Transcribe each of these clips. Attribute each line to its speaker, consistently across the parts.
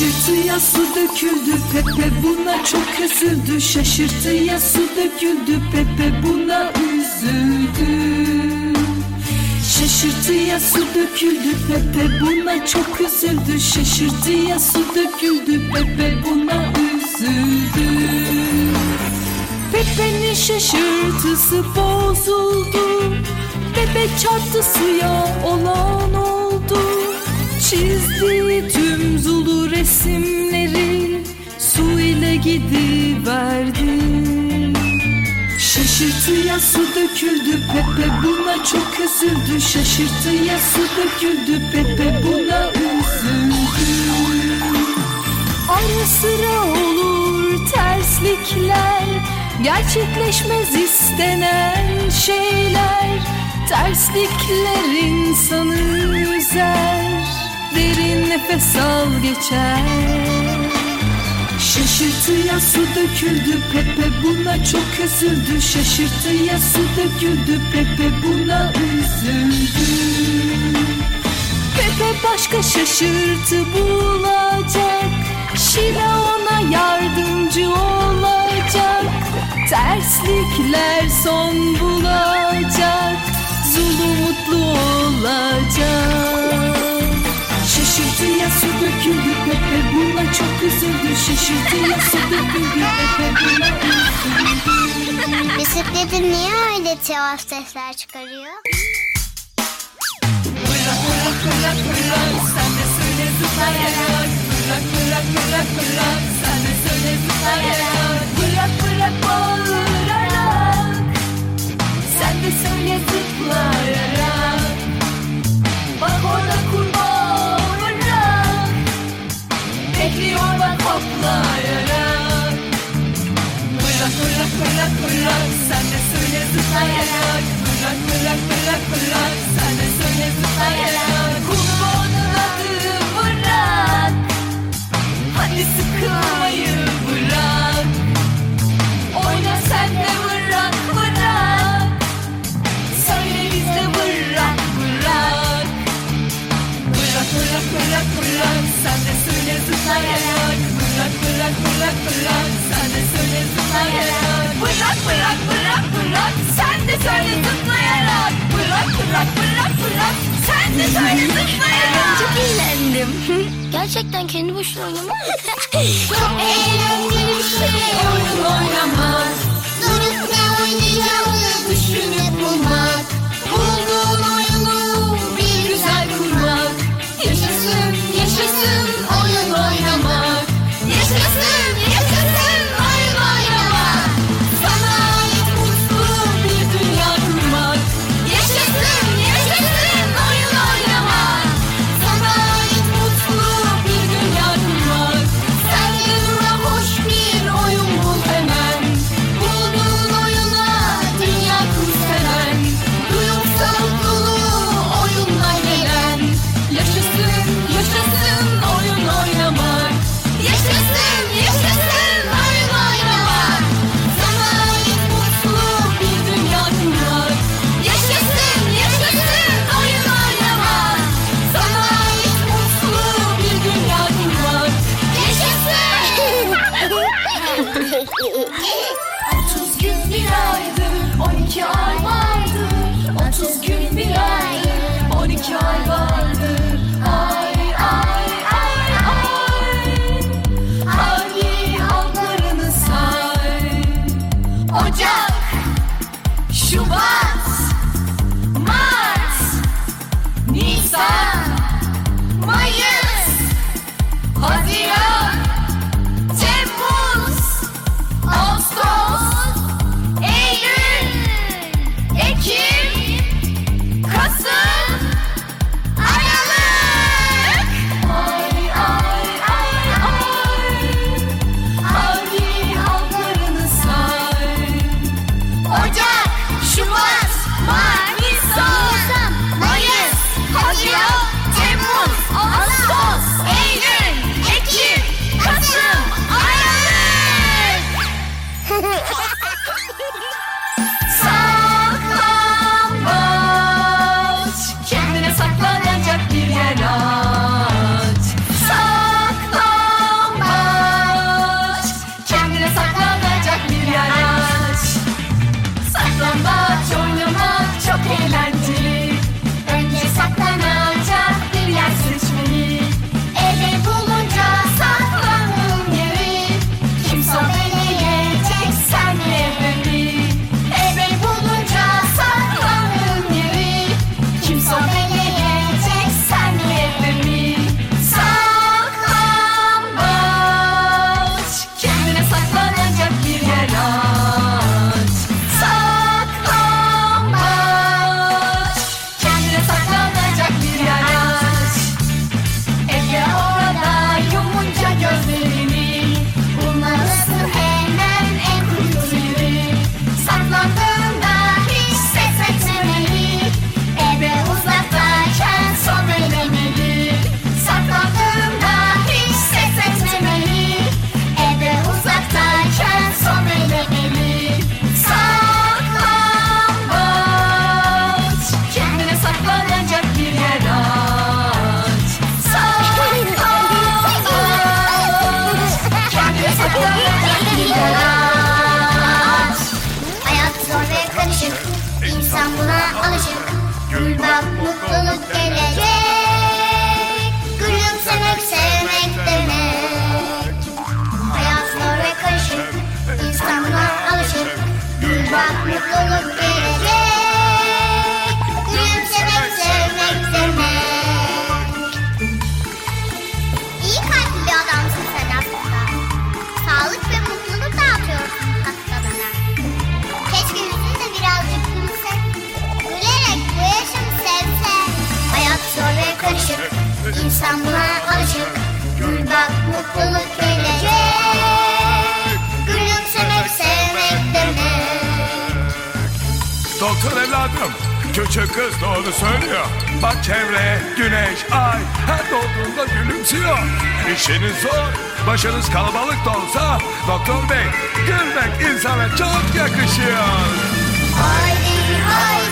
Speaker 1: Şaşırtıya su döküldü Pepe buna çok üzüldü. Şaşırtıya su döküldü Pepe buna üzüldü. Şaşırtıya su döküldü Pepe buna çok üzüldü. Şaşırtıya su döküldü Pepe buna üzüldü. Pepe'nin şaşırtısı bozuldu. Pepe çarptı suya olan oldu Çizdiği tüm zulu resimleri su ile gidiverdi. Şaşırtıya su döküldü Pepe buna çok üzüldü. Şaşırtıya su döküldü Pepe buna üzüldü. Ara sıra olur terslikler Gerçekleşmez istenen şeyler. Terslikler insanı üzer Derin nefes al geçer. Şaşırtıya su döküldü Pepe buna çok üzüldü. Şaşırtıya su döküldü Pepe buna üzüldü. Pepe başka şaşırtı bulacak. Şila ona yardımcı olacak. Terslikler son bulacak. Zulu mutlu olacak Pepe buna çok üzüldü Şaşırtıya su döküldü Pepe buna üzüldü
Speaker 2: Bisikleti niye öyle tuhaf sesler çıkarıyor?
Speaker 1: Bırak bırak bırak bırak sen de söyle zıplayarak Bırak bırak bırak bırak sen de söyle zıplayarak Bırak bırak bağırarak bırak bırak sen de söyle zıplayarak Bırak bırak bırak bırak sen de söyle zıplayarak Bırak bırak bırak bırak sen de söyle zıplayarak Bırak bırak bırak bırak sen de söyle zıplayarak
Speaker 3: Çok eğlendim. Gerçekten kendi başına oynamak.
Speaker 2: Çok eğlenceli bir şey oyun oynamak. Durup ne oynayacağını düşünüp bulmak. to mutluluk gelecek Gülümsemek sevmek demek. Hayat zor ve karışık İnsanlar alışık. Gül bak mutluluk karışık İnsan buna alışık Gül bak mutluluk gelecek Gülümsemek sevmek demek
Speaker 4: Doktor evladım, küçük kız doğru söylüyor. Bak çevre, güneş, ay her doğduğunda gülümsüyor. İşiniz zor, başınız kalabalık da olsa doktor bey gülmek insana çok yakışıyor.
Speaker 2: Haydi haydi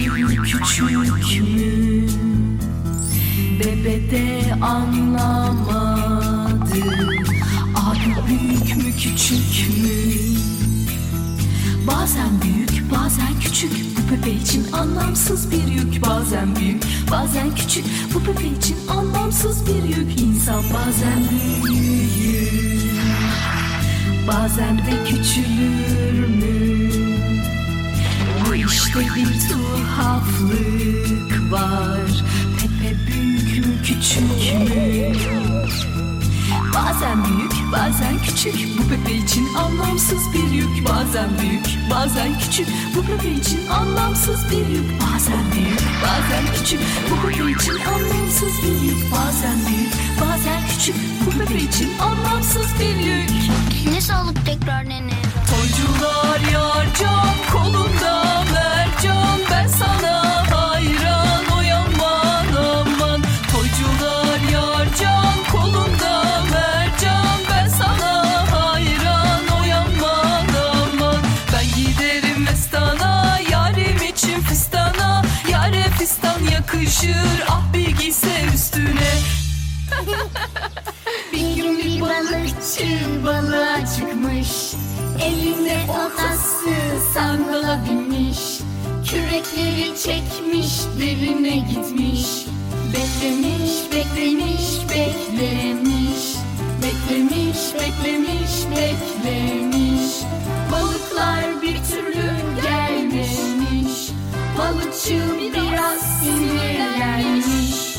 Speaker 1: Büyük küçük mü? Bebe de anlamadı. Abi büyük mü küçük mü? Bazen büyük bazen küçük Bu bebe için anlamsız bir yük Bazen büyük bazen küçük Bu bebe için anlamsız bir yük İnsan bazen büyür Bazen de küçülür mü? İşte bir tuhaflık var. Pepe büyük mü küçük mü? Bazen büyük bazen küçük. Bu bebe için anlamsız bir yük. Bazen büyük bazen küçük. Bu bebe için anlamsız bir yük. Bazen büyük bazen küçük. Bu bebe için anlamsız bir yük. Bazen büyük bazen küçük. Bu bebe için anlamsız bir yük.
Speaker 3: Ne sağlık tekrar nene?
Speaker 1: Toycular yarcan kolunda can ben sana hayran uyanman aman. Toycular yarcan kolunda mercan ben sana hayran uyanman aman. Ben giderim mestana yarim için fistana. Yare fistan yakışır ah bir üstüne. Bir gün bir balığa çıkmış. Elinde otası sangala binmiş Kürekleri çekmiş derine gitmiş. Beklemiş, beklemiş, beklemiş. Beklemiş, beklemiş, beklemiş. Balıklar bir türlü gelmemiş. Balıkçı biraz sinirlenmiş.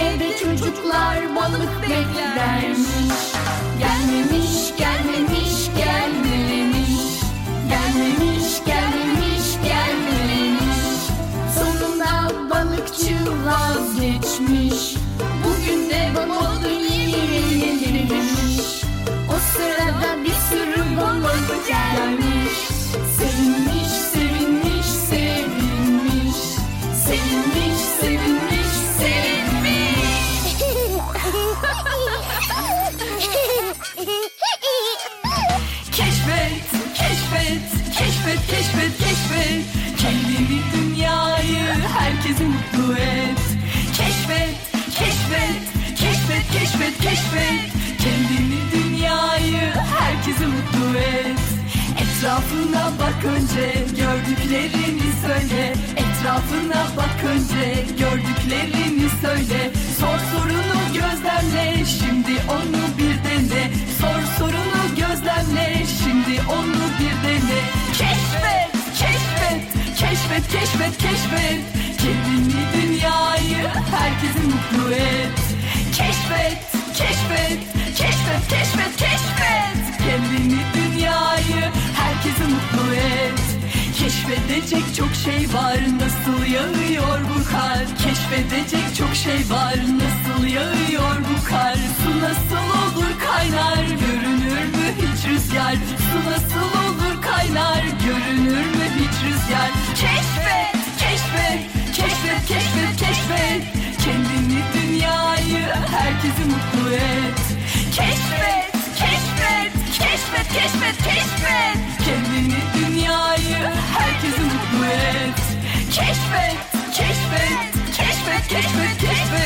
Speaker 1: Evde çocuklar balık beklermiş. Gelmemiş, gelmemiş, Etrafına bak önce gördüklerini söyle. Etrafına bak önce gördüklerini söyle. Sor sorunu gözlemle şimdi onu bir dene. Sor sorunu gözlemle şimdi onu bir dene. Keşfet, keşfet, keşfet, keşfet, keşfet. Kendini dünyayı herkesi mutlu et. Keşfet, keşfet, keşfet, keşfet, keşfet. Kendini Keşfedecek çok şey var nasıl yağıyor bu kar? Keşfedecek çok şey var nasıl yağıyor bu kar? Su nasıl olur kaynar görünür mü hiç rüzgar? Su nasıl olur kaynar görünür mü hiç rüzgar? Keşfet, keşfet, keşfet, keşfet, keşfet. Kendini dünyayı herkesi mutlu et. Keşfet, keşfet, keşfet, keşfet, keşfet. Kendini dünyayı herkesi mutlu et. Keşfet, keşfet, keşfet, keşfet, keşfet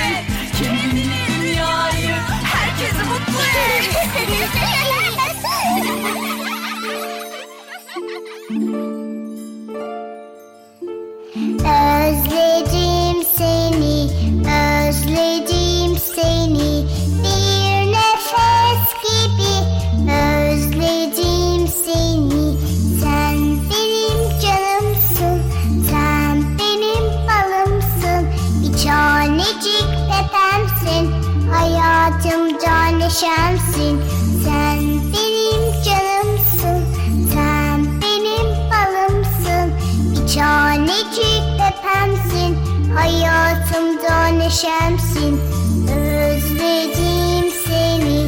Speaker 2: neşemsin Özledim seni,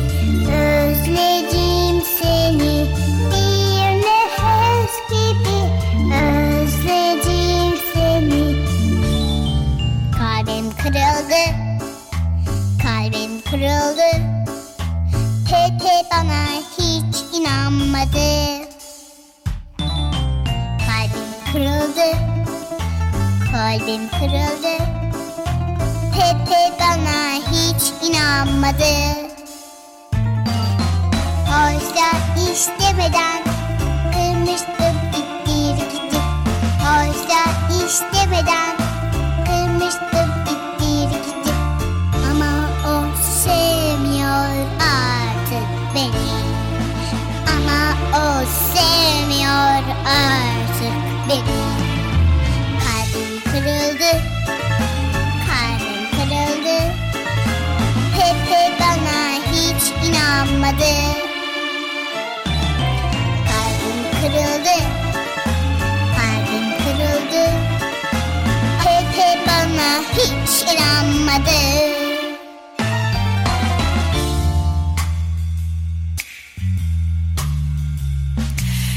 Speaker 2: özledim seni. Bir nefes gibi özledim seni. Kalbim kırıldı, kalbim kırıldı. Pepe bana hiç inanmadı. Kalbim kırıldı, kalbim kırıldı inanmadı Oysa istemeden kırmıştım ittir gidip Oysa istemeden kırmıştım ittir gidip Ama o sevmiyor artık beni. Ama o sevmiyor artık beni inanmadı Kalbim kırıldı. Kalbim kırıldı. Pepe bana hiç inanmadı.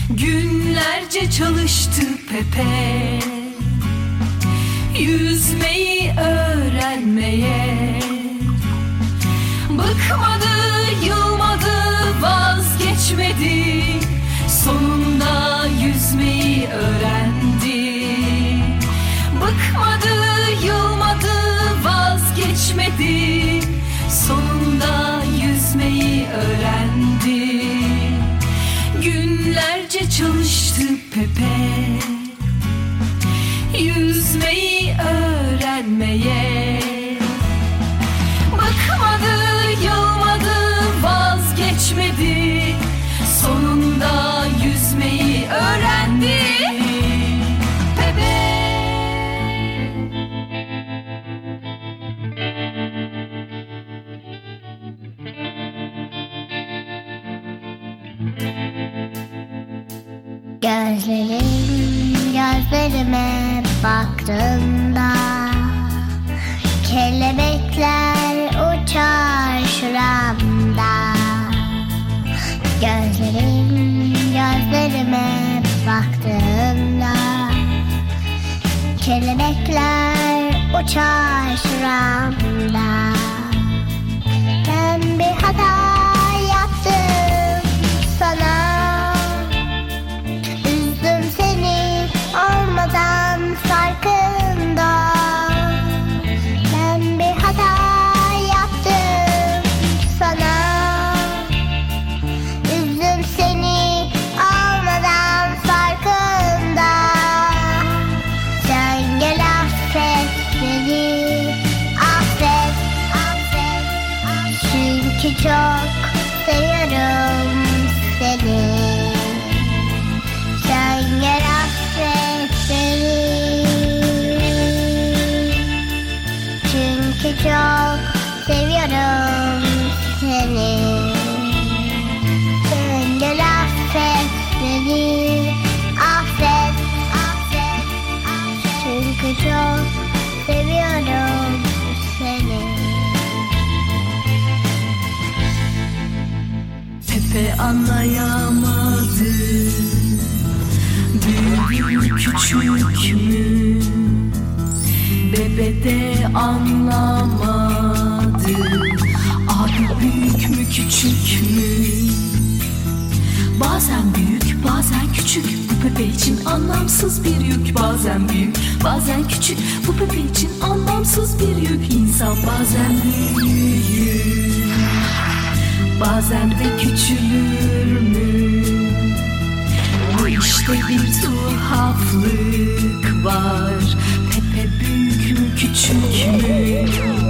Speaker 1: Günlerce çalıştı Pepe. Yüzmeyi öğrenmeye öğrendi. Günlerce çalıştı Pepe. Yüzmeyi
Speaker 2: Gözlerim gözlerime baktığında Kelebekler uçar şuramda. Gözlerim gözlerime baktığında Kelebekler uçar şuramda. Ben bir hata Çünkü çok seviyorum seni.
Speaker 1: Pepe anlayamadı Büyük küçük mü Bebe de anlamadı Abi büyük mü küçük mü? Bazen büyük bazen küçük Bu Pepe için anlamsız bir yük Bazen büyük bazen küçük Bu Pepe için anlamsız bir yük İnsan bazen büyür bazen de küçülür mü? Bu işte bir tuhaflık var Pepe büyük mü küçük mü?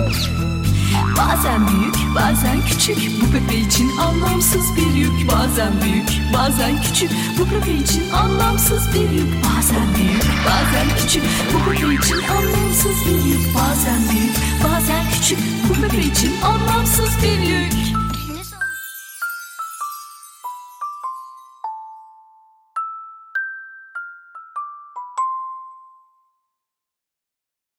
Speaker 1: Bazen büyük bazen küçük. Bu Pepe için anlamsız bir yük. Bazen büyük bazen küçük. Bu Pepe için anlamsız bir yük. Bazen büyük bazen küçük. Bu Pepe için anlamsız bir yük. Bazen büyük bazen küçük. Bu Pepe için anlamsız